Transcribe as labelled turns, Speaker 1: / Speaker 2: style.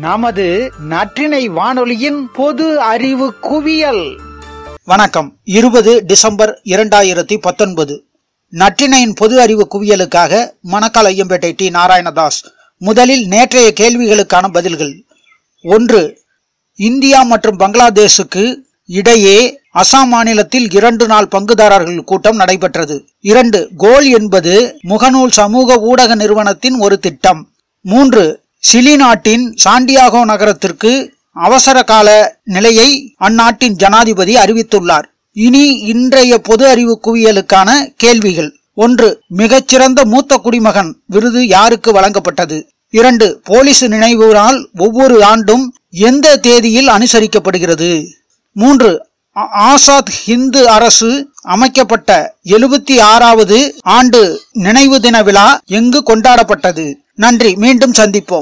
Speaker 1: நமது நற்றினை வானொலியின் பொது அறிவு குவியல்.
Speaker 2: வணக்கம். இருபது டிசம்பர் இரண்டாயிரத்தி பத்தொன்பது. நற்றினையின் பொது அறிவு குவியலுக்காக மணக்கால் ஐயம்பேட்டை டி. நாராயணதாஸ் முதலில் நேற்றைய கேள்விகளுக்கான பதில்கள். ஒன்று இந்தியா மற்றும் பங்களாதேஷுக்கு இடையே அசாம் மாநிலத்தில் இரண்டு நாள் பங்குதாரர்கள் கூட்டம் நடைபெற்றது. இரண்டு கோல் என்பது முகநூல் சமூக ஊடக நிறுவனத்தின் ஒரு திட்டம். மூன்று சிலி நாட்டின் சாண்டியாகோ நகரத்திற்கு அவசர கால நிலையை அந்நாட்டின் ஜனாதிபதி அறிவித்துள்ளார். இனி இன்றைய பொது அறிவு குவியலுக்கான கேள்விகள். ஒன்று மிகச்சிறந்த மூத்த குடிமகன் விருது யாருக்கு வழங்கப்பட்டது? இரண்டு போலீஸ் நினைவு நாள் ஒவ்வொரு ஆண்டும் எந்த தேதியில் அனுசரிக்கப்படுகிறது? மூன்று ஆசாத் ஹிந்து அரசு அமைக்கப்பட்ட எழுபத்தி ஆறாவது ஆண்டு நினைவு தின விழா எங்கு கொண்டாடப்பட்டது? நன்றி மீண்டும் சந்திப்போம்.